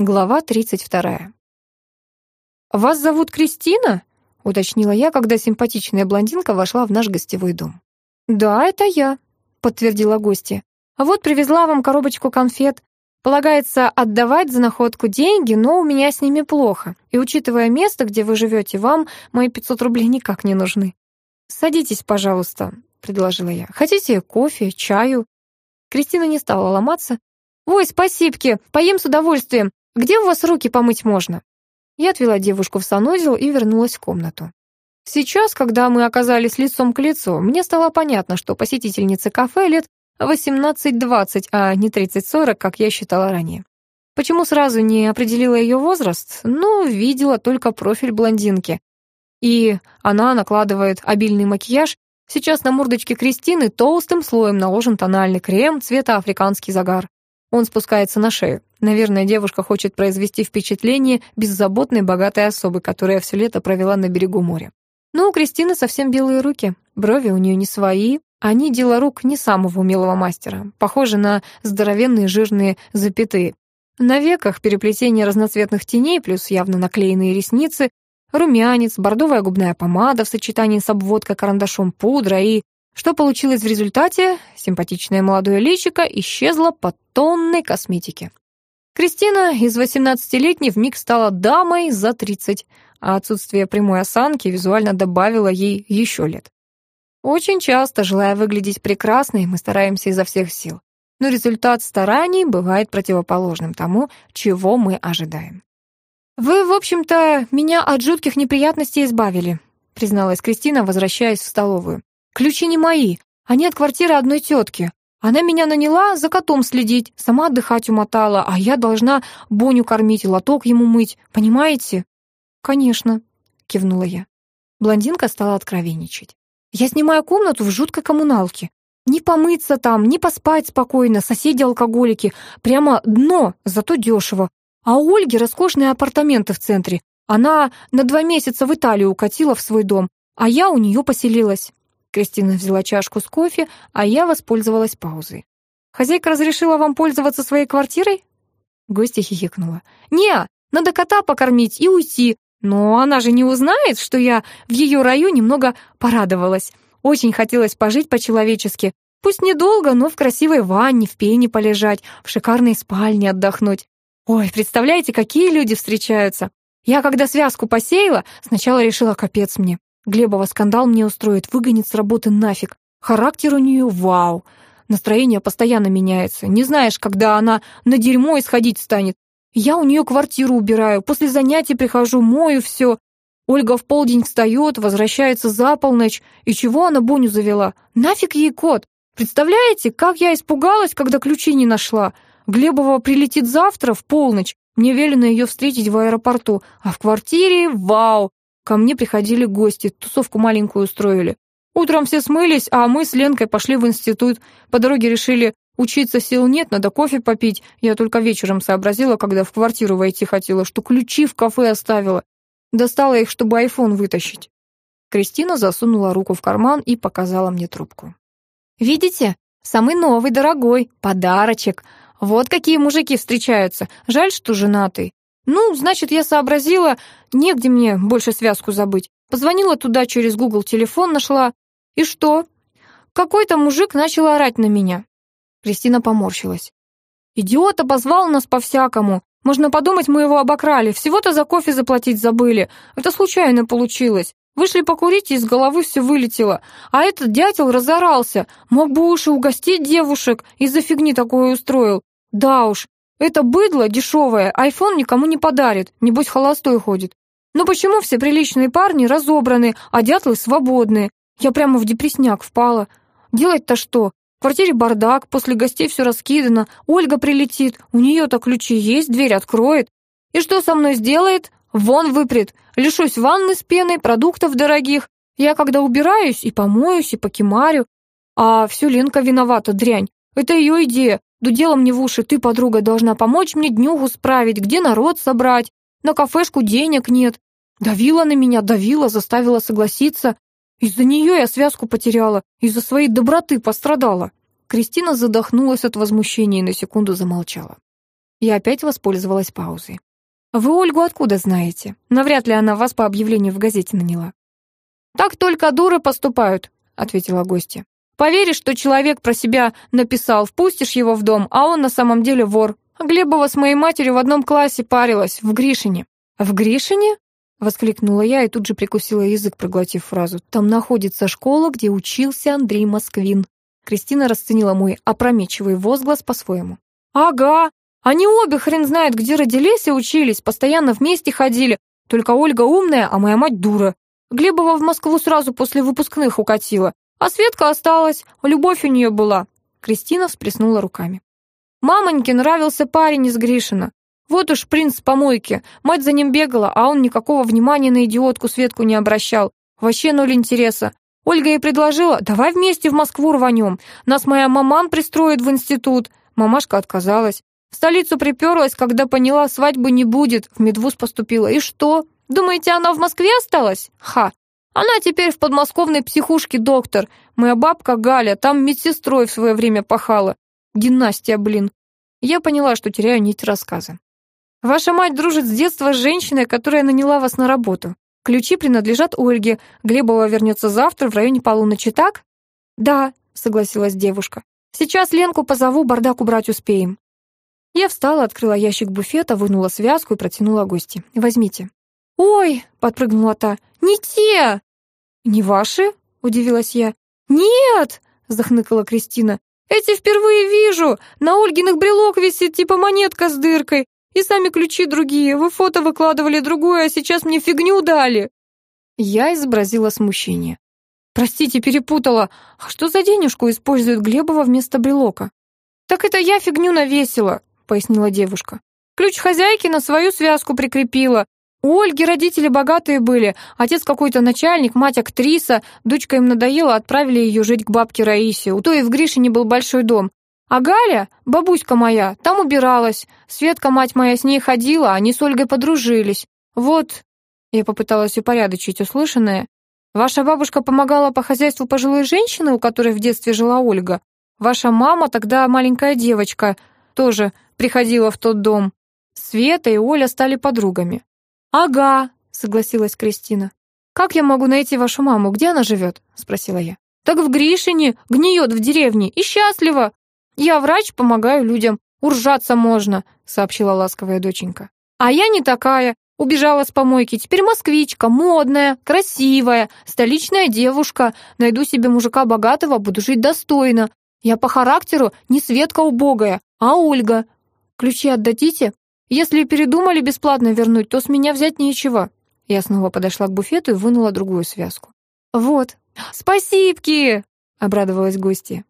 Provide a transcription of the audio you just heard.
Глава 32. «Вас зовут Кристина?» — уточнила я, когда симпатичная блондинка вошла в наш гостевой дом. «Да, это я», — подтвердила гостья. «А вот привезла вам коробочку конфет. Полагается отдавать за находку деньги, но у меня с ними плохо. И учитывая место, где вы живете, вам мои 500 рублей никак не нужны. Садитесь, пожалуйста», — предложила я. «Хотите кофе, чаю?» Кристина не стала ломаться. «Ой, спасибки, поем с удовольствием. Где у вас руки помыть можно?» Я отвела девушку в санузел и вернулась в комнату. Сейчас, когда мы оказались лицом к лицу, мне стало понятно, что посетительница кафе лет 18-20, а не 30-40, как я считала ранее. Почему сразу не определила ее возраст? Ну, видела только профиль блондинки. И она накладывает обильный макияж. Сейчас на мордочке Кристины толстым слоем наложен тональный крем цвета африканский загар. Он спускается на шею. Наверное, девушка хочет произвести впечатление беззаботной богатой особы, которая все лето провела на берегу моря. Но у Кристины совсем белые руки, брови у нее не свои, они дело рук не самого умелого мастера, похожи на здоровенные жирные запятые. На веках переплетение разноцветных теней плюс явно наклеенные ресницы, румянец, бордовая губная помада в сочетании с обводкой карандашом пудра и что получилось в результате? Симпатичное молодое личико исчезло под тонной косметики. Кристина из 18-летней вмиг стала дамой за 30, а отсутствие прямой осанки визуально добавило ей еще лет. Очень часто, желая выглядеть прекрасной, мы стараемся изо всех сил. Но результат стараний бывает противоположным тому, чего мы ожидаем. «Вы, в общем-то, меня от жутких неприятностей избавили», призналась Кристина, возвращаясь в столовую. Ключи не мои, они от квартиры одной тетки. Она меня наняла за котом следить, сама отдыхать умотала, а я должна Боню кормить и лоток ему мыть, понимаете?» «Конечно», — кивнула я. Блондинка стала откровенничать. «Я снимаю комнату в жуткой коммуналке. Не помыться там, не поспать спокойно, соседи-алкоголики. Прямо дно, зато дешево. А у Ольги роскошные апартаменты в центре. Она на два месяца в Италию укатила в свой дом, а я у нее поселилась. Кристина взяла чашку с кофе, а я воспользовалась паузой. «Хозяйка разрешила вам пользоваться своей квартирой?» Гостья хихикнула. «Не, надо кота покормить и уйти. Но она же не узнает, что я в ее раю немного порадовалась. Очень хотелось пожить по-человечески. Пусть недолго, но в красивой ванне, в пене полежать, в шикарной спальне отдохнуть. Ой, представляете, какие люди встречаются. Я когда связку посеяла, сначала решила, капец мне. Глебова скандал мне устроит, выгонит с работы нафиг. Характер у нее вау. Настроение постоянно меняется. Не знаешь, когда она на дерьмо исходить станет. Я у нее квартиру убираю, после занятий прихожу, мою все. Ольга в полдень встает, возвращается за полночь. И чего она Боню завела? Нафиг ей кот? Представляете, как я испугалась, когда ключи не нашла? Глебова прилетит завтра в полночь. Мне велено ее встретить в аэропорту. А в квартире — вау! Ко мне приходили гости, тусовку маленькую устроили. Утром все смылись, а мы с Ленкой пошли в институт. По дороге решили, учиться сил нет, надо кофе попить. Я только вечером сообразила, когда в квартиру войти хотела, что ключи в кафе оставила. Достала их, чтобы айфон вытащить. Кристина засунула руку в карман и показала мне трубку. «Видите? Самый новый, дорогой, подарочек. Вот какие мужики встречаются. Жаль, что женатый. Ну, значит, я сообразила, негде мне больше связку забыть. Позвонила туда через Google телефон, нашла. И что? Какой-то мужик начал орать на меня. Кристина поморщилась. Идиот обозвал нас по-всякому. Можно подумать, мы его обокрали. Всего-то за кофе заплатить забыли. Это случайно получилось. Вышли покурить, и из головы все вылетело. А этот дятел разорался. Мог бы уж и угостить девушек. Из-за фигни такое устроил. Да уж, это быдло дешевое, айфон никому не подарит, небось холостой ходит. Но почему все приличные парни разобраны, а дятлы свободные? Я прямо в депресняк впала. Делать-то что? В квартире бардак, после гостей все раскидано, Ольга прилетит, у нее-то ключи есть, дверь откроет. И что со мной сделает? Вон выпрет. Лишусь ванны с пеной, продуктов дорогих. Я когда убираюсь и помоюсь, и покемарю. А все Ленка виновата, дрянь. Это ее идея. Дудела мне в уши, ты, подруга, должна помочь мне днюху справить, где народ собрать. На кафешку денег нет. Давила на меня, давила, заставила согласиться. Из-за нее я связку потеряла, из-за своей доброты пострадала. Кристина задохнулась от возмущения и на секунду замолчала. Я опять воспользовалась паузой. «Вы Ольгу откуда знаете? Навряд ли она вас по объявлению в газете наняла». «Так только дуры поступают», — ответила гостья. «Поверишь, что человек про себя написал, впустишь его в дом, а он на самом деле вор. Глебова с моей матерью в одном классе парилась, в Гришине». «В Гришине?» — воскликнула я и тут же прикусила язык, проглотив фразу. «Там находится школа, где учился Андрей Москвин». Кристина расценила мой опрометчивый возглас по-своему. «Ага, они обе хрен знает, где родились и учились, постоянно вместе ходили. Только Ольга умная, а моя мать дура. Глебова в Москву сразу после выпускных укатила. А Светка осталась, любовь у нее была». Кристина всплеснула руками. «Мамоньке нравился парень из Гришина. Вот уж принц помойки. Мать за ним бегала, а он никакого внимания на идиотку Светку не обращал. Вообще ноль интереса. Ольга ей предложила, давай вместе в Москву рванем. Нас моя маман пристроит в институт. Мамашка отказалась. В столицу приперлась, когда поняла, свадьбы не будет. В медвуз поступила. И что? Думаете, она в Москве осталась? Ха! Она теперь в подмосковной психушке доктор. Моя бабка Галя там медсестрой в свое время пахала. Династия, блин. Я поняла, что теряю нить рассказа. Ваша мать дружит с детства с женщиной, которая наняла вас на работу. Ключи принадлежат Ольге. Глебова вернется завтра в районе полуночи, так? Да, согласилась девушка. Сейчас Ленку позову, бардак убрать успеем. Я встала, открыла ящик буфета, вынула связку и протянула гости. Возьмите. Ой, подпрыгнула та. Не те. Не ваши? удивилась я. Нет, захныкала Кристина. Эти впервые вижу. На Ольгиных брелок висит типа монетка с дыркой. И сами ключи другие. Вы фото выкладывали другое, а сейчас мне фигню дали». Я изобразила смущение. «Простите, перепутала. А что за денежку использует Глебова вместо брелока?» «Так это я фигню навесила», — пояснила девушка. «Ключ хозяйки на свою связку прикрепила. У Ольги родители богатые были, отец какой-то начальник, мать актриса, дочка им надоела, отправили ее жить к бабке Раисе. У той в Гришине был большой дом. А Галя, бабуська моя, там убиралась. Светка, мать моя, с ней ходила, они с Ольгой подружились. Вот, я попыталась упорядочить услышанное. Ваша бабушка помогала по хозяйству пожилой женщины, у которой в детстве жила Ольга. Ваша мама, тогда маленькая девочка, тоже приходила в тот дом. Света и Оля стали подругами. «Ага», — согласилась Кристина. «Как я могу найти вашу маму? Где она живет?» — спросила я. «Так в Гришине, гниет в деревне и счастлива. «Я врач, помогаю людям. Уржаться можно», — сообщила ласковая доченька. «А я не такая. Убежала с помойки. Теперь москвичка, модная, красивая, столичная девушка. Найду себе мужика богатого, буду жить достойно. Я по характеру не Светка убогая, а Ольга. Ключи отдадите? Если передумали бесплатно вернуть, то с меня взять нечего». Я снова подошла к буфету и вынула другую связку. «Вот. Спасибки!» — обрадовалась гостья.